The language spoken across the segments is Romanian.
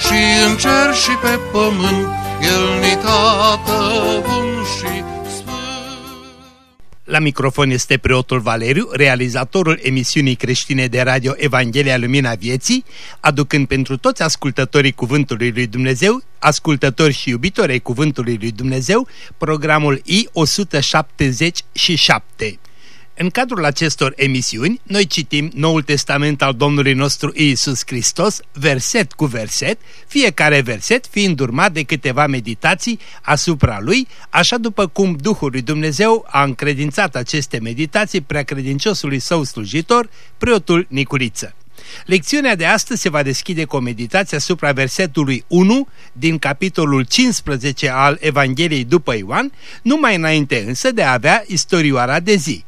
și în cer și pe pământ, El ni tată bun și la microfon este preotul Valeriu, realizatorul emisiunii creștine de radio Evanghelia Lumina Vieții, aducând pentru toți ascultătorii Cuvântului Lui Dumnezeu, ascultători și iubitori ai Cuvântului Lui Dumnezeu, programul I-177. În cadrul acestor emisiuni, noi citim Noul Testament al Domnului nostru Iisus Hristos, verset cu verset, fiecare verset fiind urmat de câteva meditații asupra lui, așa după cum Duhul lui Dumnezeu a încredințat aceste meditații preacredinciosului său slujitor, preotul Nicuriță. Lecțiunea de astăzi se va deschide cu o meditație asupra versetului 1 din capitolul 15 al Evangheliei după Ioan, numai înainte însă de a avea istorioara de zi.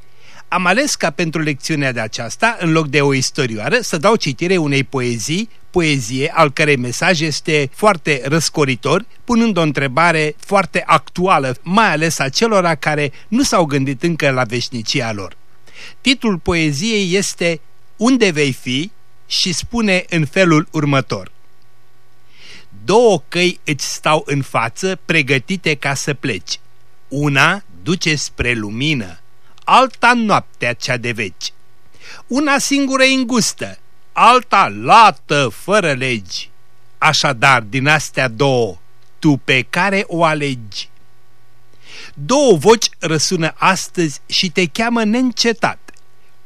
Am ales ca pentru lecțiunea de aceasta, în loc de o istorioară, să dau citire unei poezii, poezie al cărei mesaj este foarte răscoritor, punând o întrebare foarte actuală, mai ales a celora care nu s-au gândit încă la veșnicia lor. Titlul poeziei este Unde vei fi? și spune în felul următor. Două căi îți stau în față, pregătite ca să pleci. Una duce spre lumină, alta noaptea cea de veci. Una singură îngustă, alta lată fără legi. Așadar, din astea două, tu pe care o alegi? Două voci răsună astăzi și te cheamă neîncetat.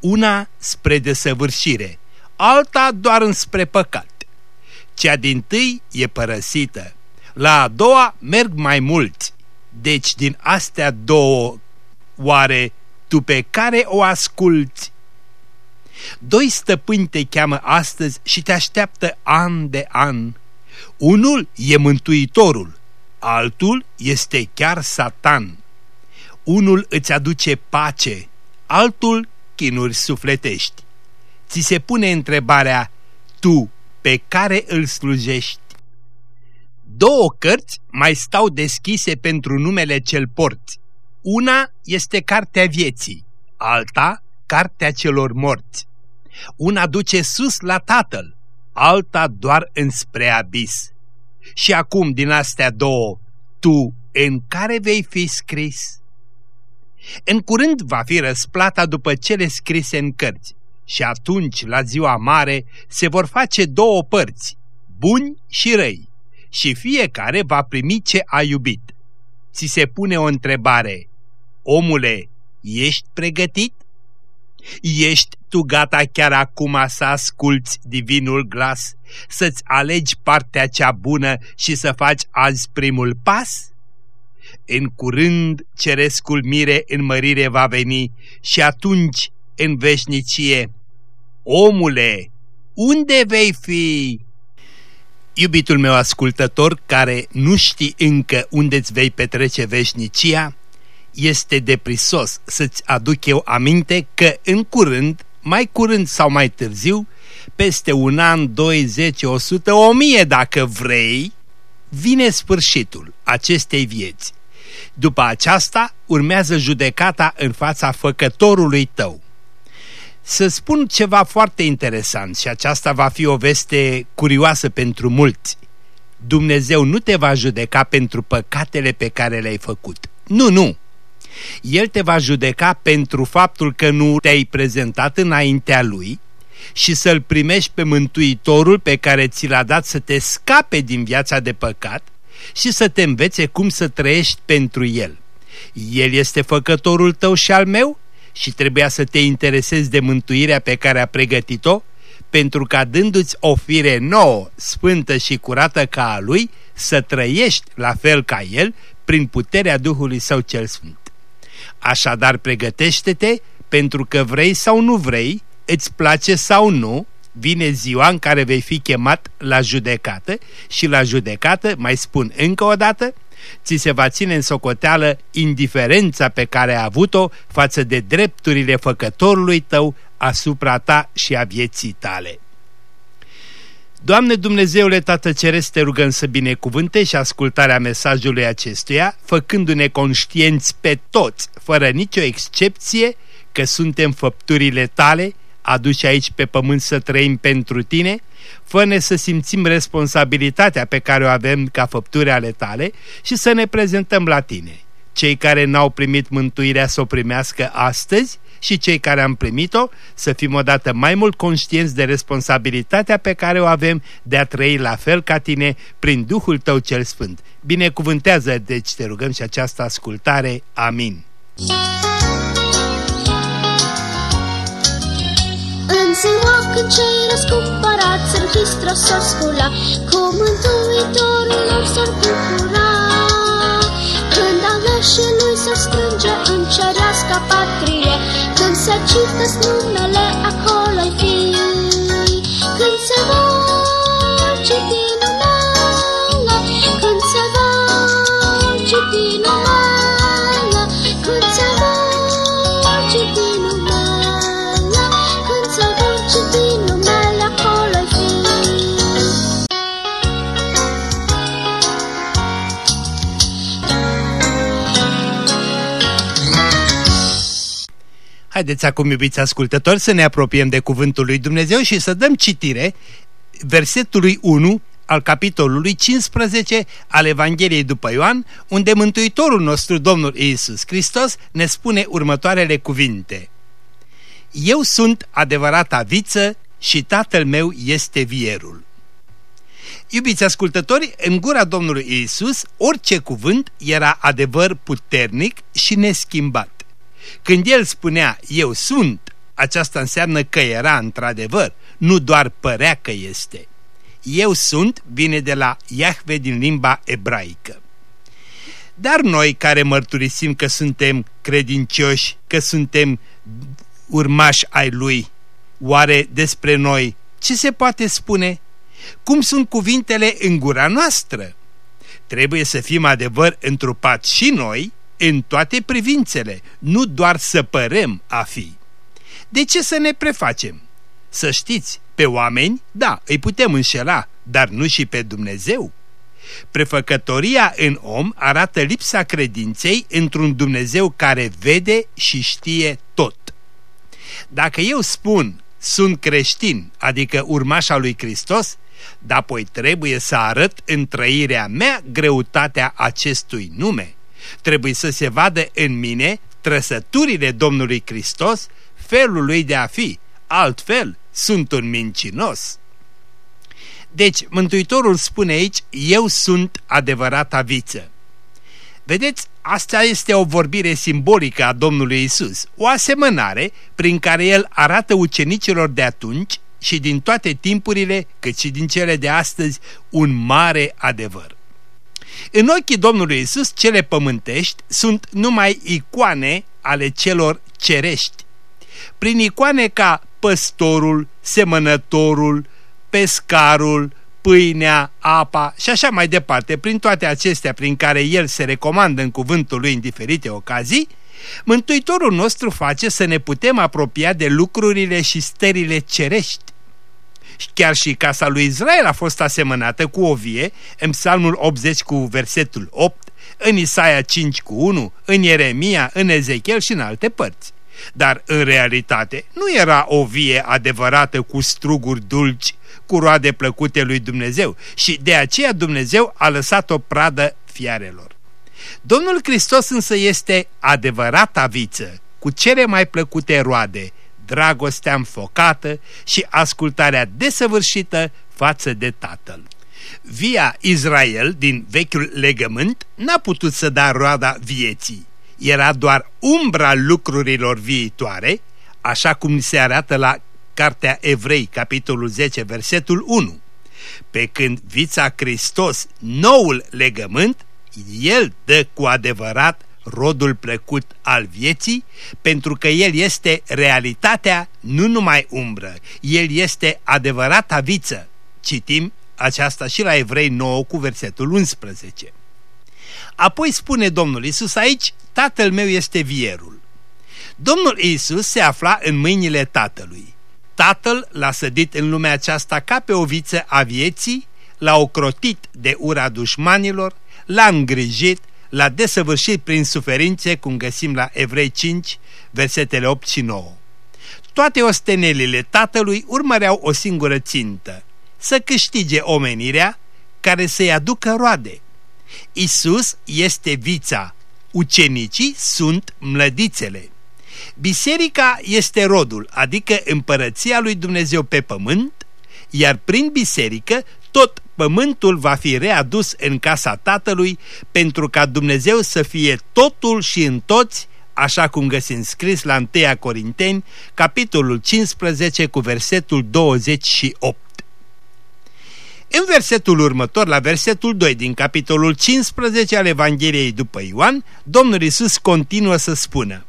Una spre desăvârșire, alta doar înspre păcat. Cea din tâi e părăsită, la a doua merg mai mulți. Deci din astea două, oare tu pe care o asculți. Doi stăpâni te cheamă astăzi și te așteaptă an de an. Unul e Mântuitorul, altul este chiar Satan. Unul îți aduce pace, altul chinuri sufletești. Ți se pune întrebarea, tu pe care îl slujești? Două cărți mai stau deschise pentru numele cel porți una este cartea vieții, alta cartea celor morți. Una duce sus la Tatăl, alta doar înspre abis. Și acum din astea două, tu în care vei fi scris? În curând va fi răsplata după cele scrise în cărți și atunci, la ziua mare, se vor face două părți, buni și răi, și fiecare va primi ce a iubit. Ți se pune o întrebare, Omule, ești pregătit? Ești tu gata chiar acum să asculți divinul glas, să-ți alegi partea cea bună și să faci azi primul pas? În curând cerescul mire în mărire va veni și atunci, în veșnicie, omule, unde vei fi? Iubitul meu ascultător, care nu știi încă unde-ți vei petrece veșnicia, este deprisos să-ți aduc eu aminte că în curând, mai curând sau mai târziu, peste un an, doi, zece, o sută, o mie dacă vrei, vine sfârșitul acestei vieți. După aceasta urmează judecata în fața făcătorului tău. Să spun ceva foarte interesant și aceasta va fi o veste curioasă pentru mulți. Dumnezeu nu te va judeca pentru păcatele pe care le-ai făcut. Nu, nu. El te va judeca pentru faptul că nu te-ai prezentat înaintea Lui și să-L primești pe Mântuitorul pe care ți l-a dat să te scape din viața de păcat și să te învețe cum să trăiești pentru El. El este făcătorul tău și al meu și trebuia să te interesezi de mântuirea pe care a pregătit-o, pentru ca dându-ți o fire nouă, sfântă și curată ca a Lui, să trăiești la fel ca El, prin puterea Duhului Său cel Sfânt. Așadar pregătește-te pentru că vrei sau nu vrei, îți place sau nu, vine ziua în care vei fi chemat la judecată și la judecată, mai spun încă o dată, ți se va ține în socoteală indiferența pe care a avut-o față de drepturile făcătorului tău asupra ta și a vieții tale. Doamne Dumnezeule Tată Ceresc, te rugăm să binecuvântești ascultarea mesajului acestuia, făcându-ne conștienți pe toți, fără nicio excepție, că suntem făpturile tale, aduși aici pe pământ să trăim pentru tine, fă să simțim responsabilitatea pe care o avem ca făpturi ale tale și să ne prezentăm la tine. Cei care n-au primit mântuirea să o primească astăzi și cei care am primit-o să fim odată mai mult conștienți de responsabilitatea pe care o avem de a trăi la fel ca tine prin Duhul Tău cel Sfânt. Binecuvântează, deci te rugăm și această ascultare. Amin. În ziua când cei răscumpărați în Hristos s-or scula, cu Mântuitorul lor s-or bucura. Când aleșii lui s-or strânge în cerească patrie, când se cită numele acolo-i fi. Haideți acum, iubiți ascultători, să ne apropiem de Cuvântul lui Dumnezeu și să dăm citire versetului 1 al capitolului 15 al Evangheliei după Ioan, unde Mântuitorul nostru, Domnul Iisus Hristos, ne spune următoarele cuvinte. Eu sunt adevărata viță și tatăl meu este vierul. Iubiți ascultători, în gura Domnului Iisus, orice cuvânt era adevăr puternic și neschimbat. Când el spunea, eu sunt, aceasta înseamnă că era într-adevăr, nu doar părea că este. Eu sunt vine de la Iahve din limba ebraică. Dar noi care mărturisim că suntem credincioși, că suntem urmași ai lui, oare despre noi ce se poate spune? Cum sunt cuvintele în gura noastră? Trebuie să fim adevăr întrupat și noi în toate privințele, nu doar să părem a fi. De ce să ne prefacem? Să știți, pe oameni, da, îi putem înșela, dar nu și pe Dumnezeu. Prefăcătoria în om arată lipsa credinței într-un Dumnezeu care vede și știe tot. Dacă eu spun sunt creștin, adică urmașa lui Hristos, dar apoi trebuie să arăt în trăirea mea greutatea acestui nume. Trebuie să se vadă în mine trăsăturile Domnului Hristos, felul lui de a fi, altfel sunt un mincinos. Deci, Mântuitorul spune aici, eu sunt adevărata viță. Vedeți, asta este o vorbire simbolică a Domnului Isus, o asemănare prin care el arată ucenicilor de atunci și din toate timpurile, cât și din cele de astăzi, un mare adevăr. În ochii Domnului Isus, cele pământești sunt numai icoane ale celor cerești. Prin icoane ca păstorul, semănătorul, pescarul, pâinea, apa și așa mai departe, prin toate acestea prin care el se recomandă în cuvântul lui în diferite ocazii, Mântuitorul nostru face să ne putem apropia de lucrurile și stările cerești. Chiar și casa lui Israel a fost asemănată cu o vie în Psalmul 80 cu versetul 8, în Isaia 5 cu 1, în Ieremia, în Ezechiel și în alte părți. Dar în realitate nu era o vie adevărată cu struguri dulci, cu roade plăcute lui Dumnezeu și de aceea Dumnezeu a lăsat o pradă fiarelor. Domnul Hristos însă este adevărata viță, cu cele mai plăcute roade, dragostea înfocată și ascultarea desăvârșită față de Tatăl. Via Israel din vechiul legământ n-a putut să da roada vieții. Era doar umbra lucrurilor viitoare, așa cum se arată la Cartea Evrei, capitolul 10, versetul 1. Pe când vița Hristos, noul legământ, el dă cu adevărat rodul plăcut al vieții, pentru că El este realitatea, nu numai umbră, El este adevărata viță. Citim aceasta și la Evrei 9 cu versetul 11. Apoi spune Domnul Isus aici, Tatăl meu este vierul. Domnul Isus se afla în mâinile Tatălui. Tatăl l-a sădit în lumea aceasta ca pe o viță a vieții, l-a ocrotit de ura dușmanilor, l-a îngrijit, l-a desăvârșit prin suferințe, cum găsim la Evrei 5, versetele 8 și 9. Toate ostenelile tatălui urmăreau o singură țintă, să câștige omenirea care să-i aducă roade. Isus este vița, ucenicii sunt mlădițele. Biserica este rodul, adică împărăția lui Dumnezeu pe pământ, iar prin biserică tot pământul va fi readus în casa Tatălui pentru ca Dumnezeu să fie totul și în toți, așa cum găsim scris la 1 Corinteni, capitolul 15 cu versetul 28. În versetul următor, la versetul 2 din capitolul 15 al Evangheliei după Ioan, Domnul Isus continuă să spună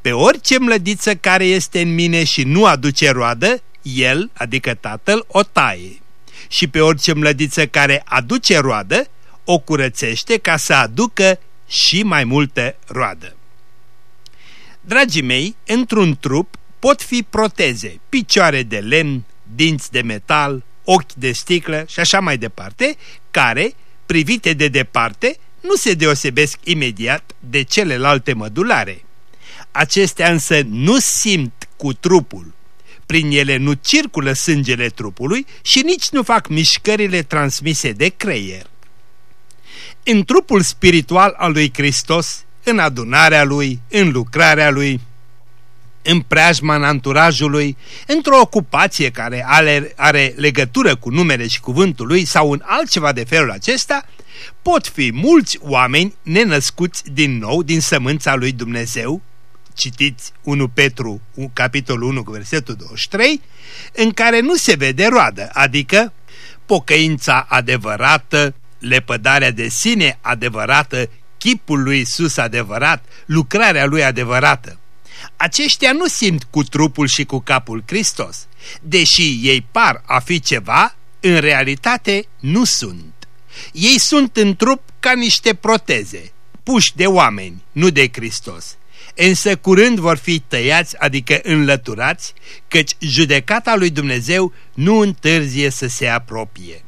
Pe orice mlădiță care este în mine și nu aduce roadă, el, adică tatăl, o taie. Și pe orice mlădiță care aduce roadă, o curățește ca să aducă și mai multă roadă. Dragii mei, într-un trup pot fi proteze, picioare de lemn, dinți de metal, ochi de sticlă și așa mai departe, care, privite de departe, nu se deosebesc imediat de celelalte mădulare. Acestea însă nu simt cu trupul. Prin ele nu circulă sângele trupului și nici nu fac mișcările transmise de creier. În trupul spiritual al lui Hristos, în adunarea lui, în lucrarea lui, în preajma în anturajului, într-o ocupație care are, are legătură cu numele și cuvântul lui sau în altceva de felul acesta, pot fi mulți oameni nenăscuți din nou din sămânța lui Dumnezeu, citiți 1 Petru, capitolul 1 cu versetul 23, în care nu se vede roadă, adică pocăința adevărată, lepădarea de sine adevărată, chipul lui Iisus adevărat, lucrarea lui adevărată. Aceștia nu simt cu trupul și cu capul Hristos. Deși ei par a fi ceva, în realitate nu sunt. Ei sunt în trup ca niște proteze, puși de oameni, nu de Hristos. Însă curând vor fi tăiați, adică înlăturați, căci judecata lui Dumnezeu nu întârzie să se apropie.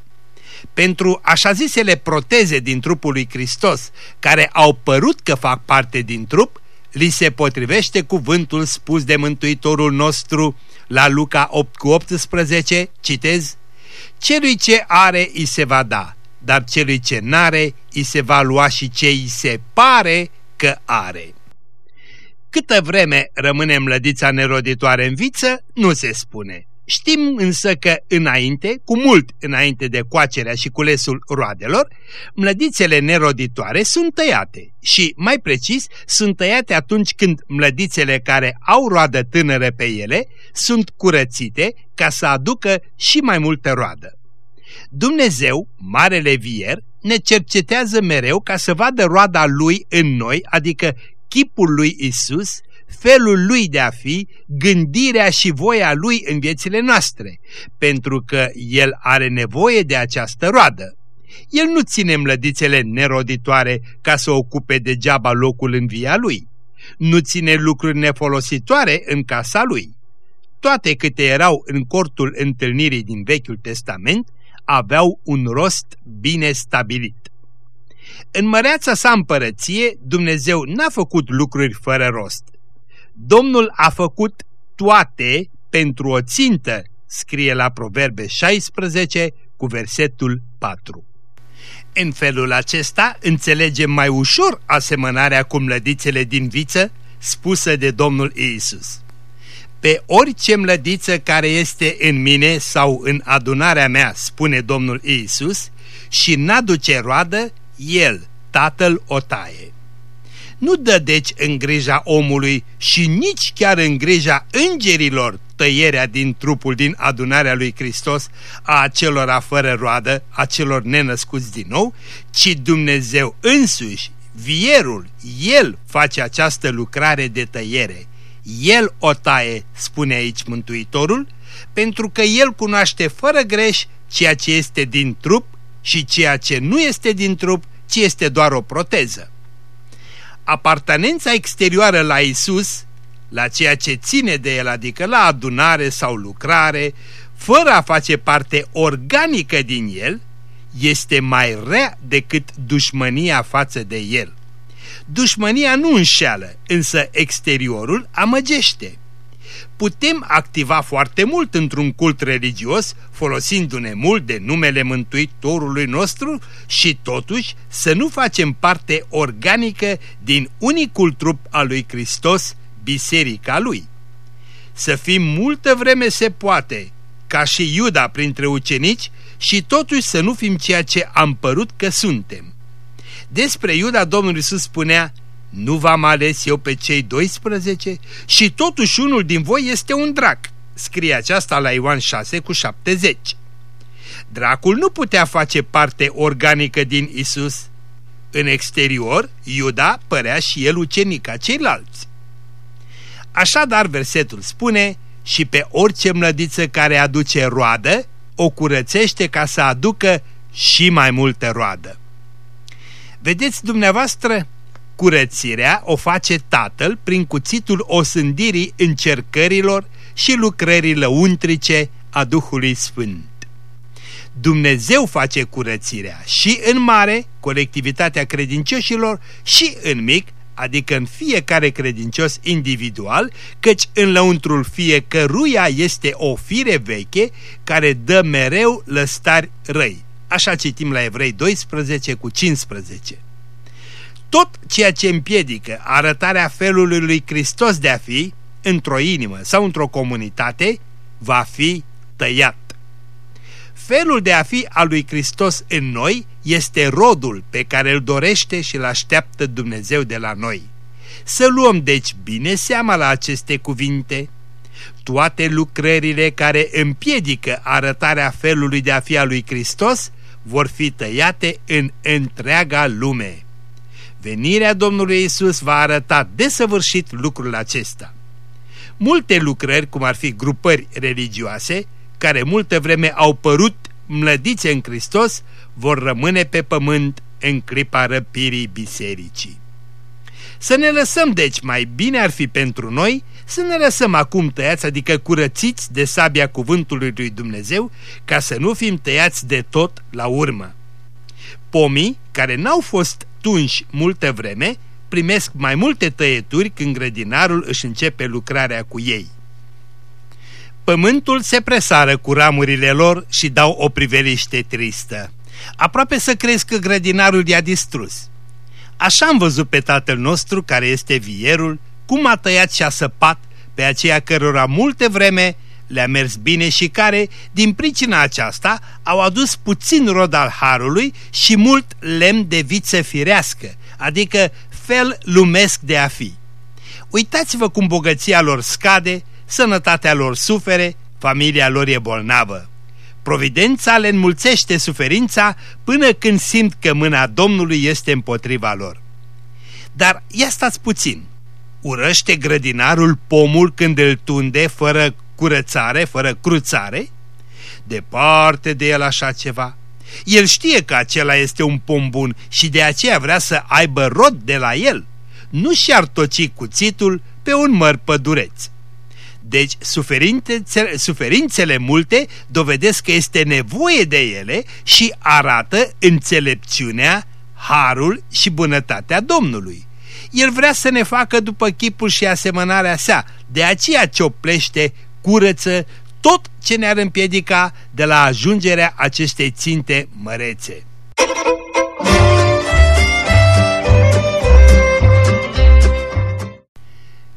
Pentru așa zisele proteze din trupul lui Hristos, care au părut că fac parte din trup, li se potrivește cuvântul spus de Mântuitorul nostru la Luca 8 cu 18, citez, Celui ce are îi se va da, dar celui ce n-are îi se va lua și ce îi se pare că are. Câtă vreme rămâne mlădița neroditoare în viță, nu se spune. Știm însă că înainte, cu mult înainte de coacerea și culesul roadelor, mlădițele neroditoare sunt tăiate și, mai precis, sunt tăiate atunci când mlădițele care au roadă tânără pe ele sunt curățite ca să aducă și mai multă roadă. Dumnezeu, Marele Vier, ne cercetează mereu ca să vadă roada Lui în noi, adică chipul lui Isus, felul lui de a fi, gândirea și voia lui în viețile noastre, pentru că el are nevoie de această roadă. El nu ține mlădițele neroditoare ca să ocupe degeaba locul în via lui. Nu ține lucruri nefolositoare în casa lui. Toate câte erau în cortul întâlnirii din Vechiul Testament aveau un rost bine stabilit. În măreața sa împărăție, Dumnezeu n-a făcut lucruri fără rost. Domnul a făcut toate pentru o țintă, scrie la Proverbe 16 cu versetul 4. În felul acesta înțelegem mai ușor asemănarea cu mlădițele din viță spusă de Domnul Iisus. Pe orice mlădiță care este în mine sau în adunarea mea, spune Domnul Iisus, și n-aduce roadă, el, Tatăl, o taie nu dă deci în grija omului și nici chiar în grija îngerilor tăierea din trupul din adunarea lui Hristos a acelora fără roadă, a celor nenăscuți din nou, ci Dumnezeu însuși Vierul, el face această lucrare de tăiere. El o taie, spune aici Mântuitorul, pentru că el cunoaște fără greș ceea ce este din trup și ceea ce nu este din trup, ci este doar o proteză. Apartenența exterioară la Isus, la ceea ce ține de el, adică la adunare sau lucrare, fără a face parte organică din el, este mai rea decât dușmănia față de el. Dușmănia nu înșeală, însă exteriorul amăgește. Putem activa foarte mult într-un cult religios, folosindu-ne mult de numele Mântuitorului nostru și totuși să nu facem parte organică din unicul trup al lui Hristos, biserica lui. Să fim multă vreme se poate, ca și Iuda printre ucenici, și totuși să nu fim ceea ce am părut că suntem. Despre Iuda Domnul Iisus spunea, nu v-am ales eu pe cei 12 și totuși unul din voi este un drac. Scrie aceasta la Ioan 6 cu 70. Dracul nu putea face parte organică din Isus. În exterior, Iuda părea și el ucenic ca ceilalți. Așadar, versetul spune, și pe orice mlădiță care aduce roadă, o curățește ca să aducă și mai multă roadă. Vedeți dumneavoastră, curățirea o face Tatăl prin cuțitul osândirii încercărilor și lucrării lăuntrice a Duhului Sfânt. Dumnezeu face curățirea și în mare, colectivitatea credincioșilor, și în mic, adică în fiecare credincios individual, căci în lăuntrul fiecăruia este o fire veche care dă mereu lăstari răi. Așa citim la Evrei 12 cu 15. Tot ceea ce împiedică arătarea felului lui Hristos de a fi, într-o inimă sau într-o comunitate, va fi tăiat. Felul de a fi al lui Hristos în noi este rodul pe care îl dorește și îl așteaptă Dumnezeu de la noi. Să luăm deci bine seama la aceste cuvinte. Toate lucrările care împiedică arătarea felului de a fi al lui Hristos vor fi tăiate în întreaga lume. Venirea Domnului Isus va arăta desăvârșit lucrul acesta. Multe lucrări, cum ar fi grupări religioase, care multă vreme au părut mlădițe în Hristos, vor rămâne pe pământ în clipa răpirii bisericii. Să ne lăsăm, deci, mai bine ar fi pentru noi să ne lăsăm acum tăiați, adică curățiți de sabia cuvântului lui Dumnezeu, ca să nu fim tăiați de tot la urmă. Pomii, care n-au fost tunși multă vreme, primesc mai multe tăieturi când grădinarul își începe lucrarea cu ei. Pământul se presară cu ramurile lor și dau o priveliște tristă. Aproape să crezi că grădinarul i-a distrus. Așa am văzut pe tatăl nostru, care este vierul, cum a tăiat și a săpat pe aceia cărora multe vreme le-a mers bine și care, din pricina aceasta, au adus puțin rod al harului și mult lemn de viță firească, adică fel lumesc de a fi. Uitați-vă cum bogăția lor scade, sănătatea lor sufere, familia lor e bolnavă. Providența le înmulțește suferința până când simt că mâna Domnului este împotriva lor. Dar ia stați puțin. Urăște grădinarul pomul când îl tunde fără curățare, fără cruțare? Departe de el așa ceva. El știe că acela este un pom bun și de aceea vrea să aibă rod de la el. Nu și-ar toci cuțitul pe un măr pădureț. Deci suferințele, suferințele multe dovedesc că este nevoie de ele și arată înțelepciunea, harul și bunătatea Domnului. El vrea să ne facă după chipul și asemănarea sa, de aceea cioplește, curăță tot ce ne-ar împiedica de la ajungerea acestei ținte mărețe.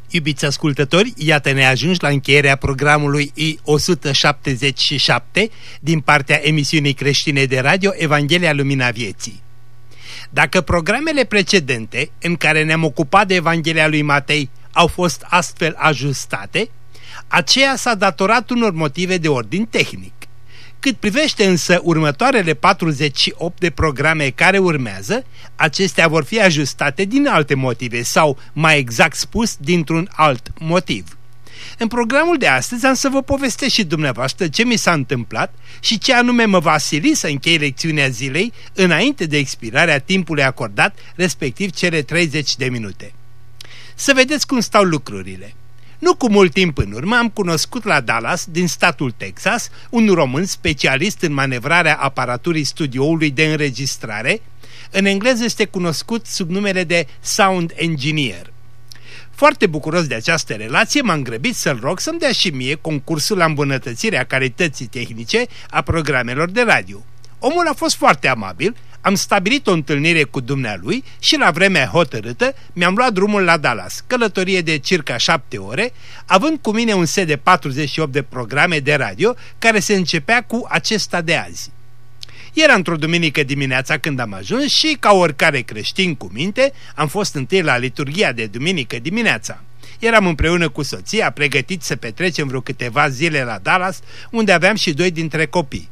Iubiți ascultători, iată ne ajungi la încheierea programului I-177 din partea emisiunii creștine de radio Evanghelia Lumina Vieții. Dacă programele precedente în care ne-am ocupat de Evanghelia lui Matei au fost astfel ajustate, aceea s-a datorat unor motive de ordin tehnic. Cât privește însă următoarele 48 de programe care urmează, acestea vor fi ajustate din alte motive sau, mai exact spus, dintr-un alt motiv. În programul de astăzi am să vă povestesc și dumneavoastră ce mi s-a întâmplat și ce anume mă va sili să închei lecțiunea zilei înainte de expirarea timpului acordat, respectiv cele 30 de minute. Să vedeți cum stau lucrurile. Nu cu mult timp în urmă am cunoscut la Dallas, din statul Texas, un român specialist în manevrarea aparaturii studioului de înregistrare. În engleză este cunoscut sub numele de Sound Engineer. Foarte bucuros de această relație, m-am grăbit să-l rog să-mi dea și mie concursul la îmbunătățirea calității tehnice a programelor de radio. Omul a fost foarte amabil, am stabilit o întâlnire cu dumnealui și la vremea hotărâtă mi-am luat drumul la Dallas, călătorie de circa șapte ore, având cu mine un set de 48 de programe de radio care se începea cu acesta de azi. Era într-o duminică dimineața când am ajuns și, ca oricare creștin cu minte, am fost întâi la liturgia de duminică dimineața. Eram împreună cu soția, pregătiți să petrecem vreo câteva zile la Dallas, unde aveam și doi dintre copii.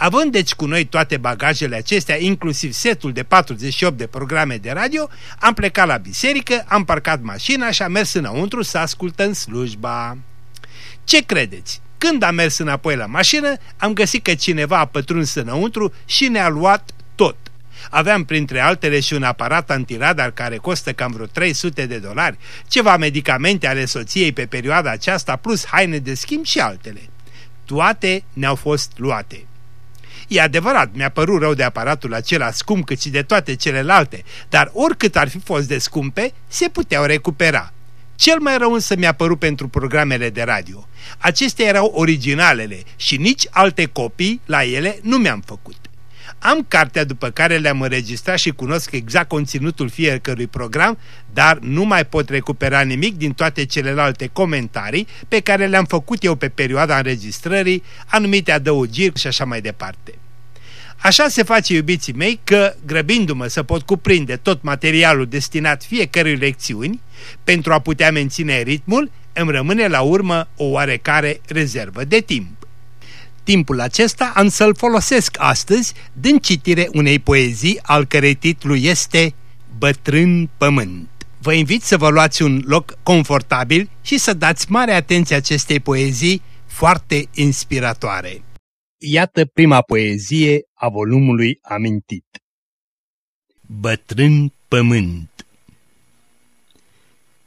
Având deci cu noi toate bagajele acestea, inclusiv setul de 48 de programe de radio, am plecat la biserică, am parcat mașina și am mers înăuntru să ascultăm slujba. Ce credeți? Când am mers înapoi la mașină, am găsit că cineva a pătruns înăuntru și ne-a luat tot. Aveam printre altele și un aparat antiradar care costă cam vreo 300 de dolari, ceva medicamente ale soției pe perioada aceasta, plus haine de schimb și altele. Toate ne-au fost luate. E adevărat, mi-a părut rău de aparatul acela scump cât și de toate celelalte, dar oricât ar fi fost de scumpe, se puteau recupera. Cel mai rău însă mi-a părut pentru programele de radio. Acestea erau originalele și nici alte copii la ele nu mi-am făcut. Am cartea după care le-am înregistrat și cunosc exact conținutul fiecărui program, dar nu mai pot recupera nimic din toate celelalte comentarii pe care le-am făcut eu pe perioada înregistrării, anumite adăugiri și așa mai departe. Așa se face, iubiții mei, că, grăbindu-mă să pot cuprinde tot materialul destinat fiecărui lecțiuni, pentru a putea menține ritmul, îmi rămâne la urmă o oarecare rezervă de timp. Timpul acesta am să-l folosesc astăzi din citire unei poezii al cărei titlu este Bătrân Pământ. Vă invit să vă luați un loc confortabil și să dați mare atenție acestei poezii foarte inspiratoare. Iată prima poezie a volumului amintit. Bătrân pământ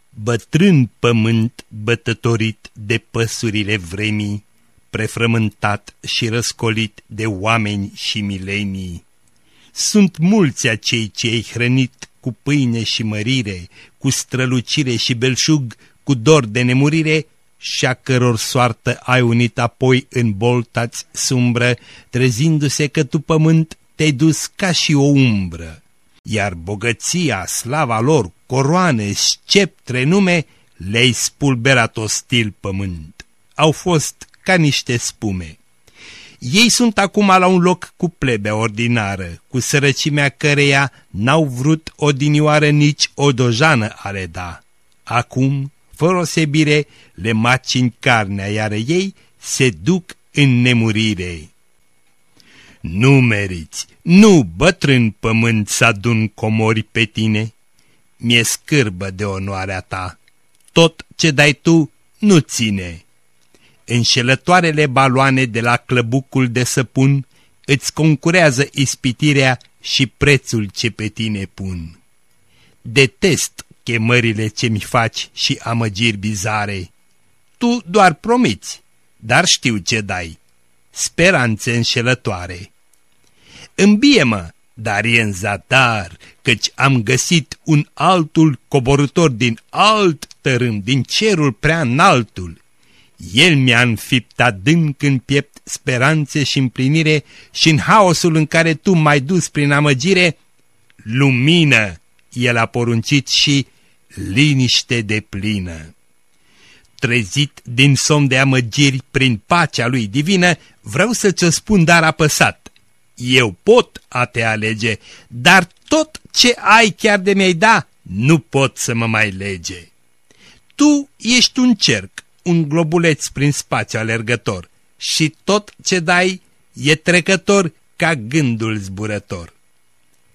Bătrân pământ bătătorit de păsurile vremii, prefrământat și răscolit de oameni și milenii. Sunt mulți acei ce ai hrănit cu pâine și mărire, cu strălucire și belșug, cu dor de nemurire, și a căror soartă ai unit apoi în boltați sumbră, trezindu-se că tu pământ te-ai dus ca și o umbră. Iar bogăția, slava lor, coroane, sceptre, nume, le-ai spulberat ostil pământ. Au fost ca niște spume. Ei sunt acum la un loc cu plebea ordinară, cu sărăcimea căreia n-au vrut odinioară nici o dojană a le da. Acum fără osebire, le macini carnea, iar ei se duc în nemurire. Nu meriți, nu bătrân pământ să adun comori pe tine, mi-e scârbă de onoarea ta, tot ce dai tu nu ține. Înșelătoarele baloane de la clăbucul de săpun îți concurează ispitirea și prețul ce pe tine pun. Detest chemările ce mi faci și amăgiri bizare. Tu doar promiți, dar știu ce dai. Speranțe înșelătoare. Îmbie-mă, dar e în zadar, căci am găsit un altul coborător din alt tărâm, din cerul prea înaltul. El mi-a înfipt adânc în piept speranțe și împlinire și în haosul în care tu m-ai dus prin amăgire, lumină el a poruncit și liniște de plină. Trezit din somn de amăgiri prin pacea lui divină, vreau să-ți spun dar apăsat. Eu pot a te alege, dar tot ce ai chiar de mi-ai da, nu pot să mă mai lege. Tu ești un cerc, un globuleț prin spațiu alergător și tot ce dai e trecător ca gândul zburător.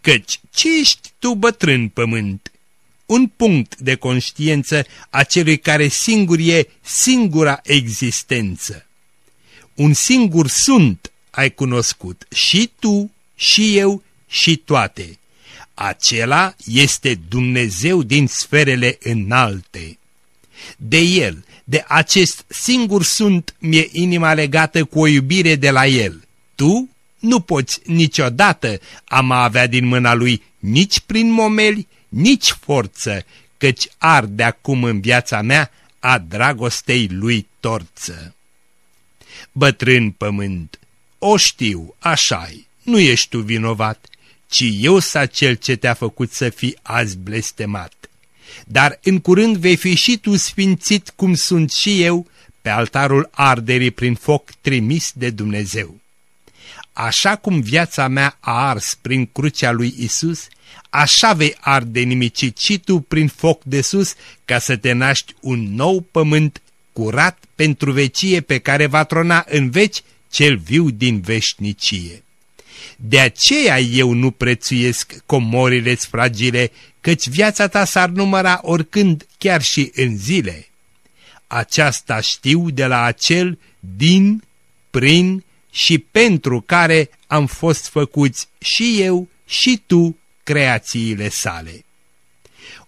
Căci ce ești tu bătrân pământ? Un punct de conștiință a celui care singur e singura existență. Un singur sunt ai cunoscut și tu, și eu, și toate. Acela este Dumnezeu din sferele înalte. De El, de acest singur sunt, mi-e inima legată cu o iubire de la El. Tu nu poți niciodată a mă avea din mâna Lui nici prin momeli, nici forță, căci arde acum în viața mea a dragostei Lui torță. Bătrân pământ, o știu, așa-i, nu ești tu vinovat, ci eu sa cel ce te-a făcut să fii azi blestemat. Dar în curând vei fi și tu sfințit cum sunt și eu pe altarul arderii prin foc trimis de Dumnezeu. Așa cum viața mea a ars prin crucea lui Isus, așa vei arde nimicit și tu prin foc de sus, ca să te naști un nou pământ curat pentru vecie pe care va trona în veci cel viu din veșnicie. De aceea eu nu prețuiesc comorile fragile, căci viața ta s-ar număra oricând, chiar și în zile. Aceasta știu de la acel din, prin și pentru care am fost făcuți și eu și tu creațiile sale.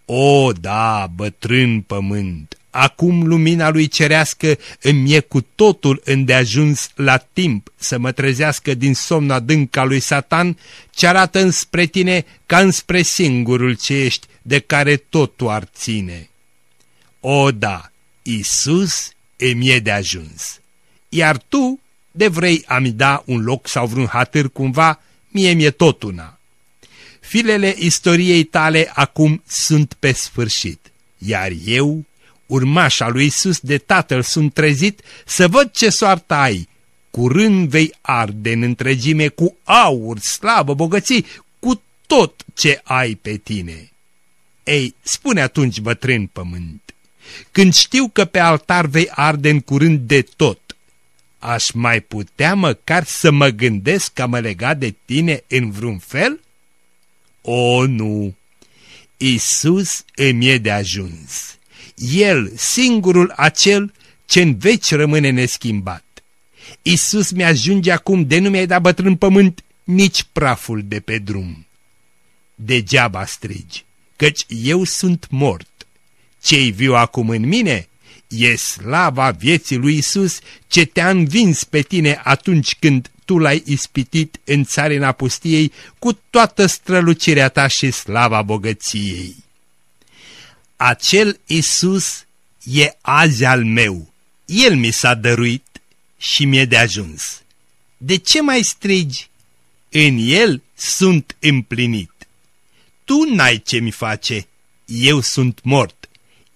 O, da, bătrân pământ, acum lumina lui cerească îmi e cu totul îndeajuns la timp să mă trezească din somn adânc al lui Satan, ce arată înspre tine ca înspre singurul ce ești, de care totul ar ține. O, da, Isus îmi e de ajuns, iar tu de vrei a-mi da un loc sau vreun hatâr cumva, mie mi-e tot una. Filele istoriei tale acum sunt pe sfârșit, iar eu, urmașa lui Isus de tatăl, sunt trezit să văd ce soartă ai. Curând vei arde în întregime cu aur, slavă, bogății, cu tot ce ai pe tine. Ei, spune atunci, bătrân pământ, când știu că pe altar vei arde în curând de tot, aș mai putea măcar să mă gândesc că mă lega de tine în vreun fel? O, nu! Isus îmi e de ajuns. El, singurul acel ce în veci rămâne neschimbat. Isus mi-ajunge acum de nu mi-ai dat bătrân pământ nici praful de pe drum. Degeaba strigi, căci eu sunt mort. Ce-i viu acum în mine E slava vieții lui Isus ce te-a învins pe tine atunci când tu l-ai ispitit în țarina pustiei cu toată strălucirea ta și slava bogăției. Acel Isus e azi al meu, El mi s-a dăruit și mi-e de ajuns. De ce mai strigi? În El sunt împlinit. Tu n-ai ce mi face, eu sunt mort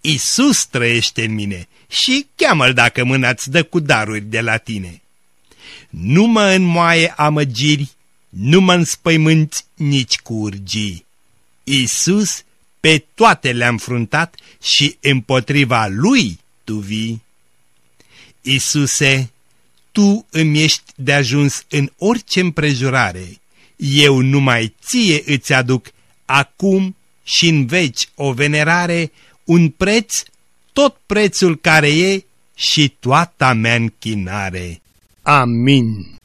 Isus trăiește în mine și cheamă-l dacă mâna-ți dă cu daruri de la tine. Nu mă înmoaie amăgiri, nu mă înspăimânți nici cu urgii. Isus pe toate le-a înfruntat și împotriva lui tu vii. Isuse, tu îmi ești de ajuns în orice împrejurare. Eu numai ție îți aduc acum și în veci o venerare, un preț, tot prețul care e și toată mea închinare. Amin.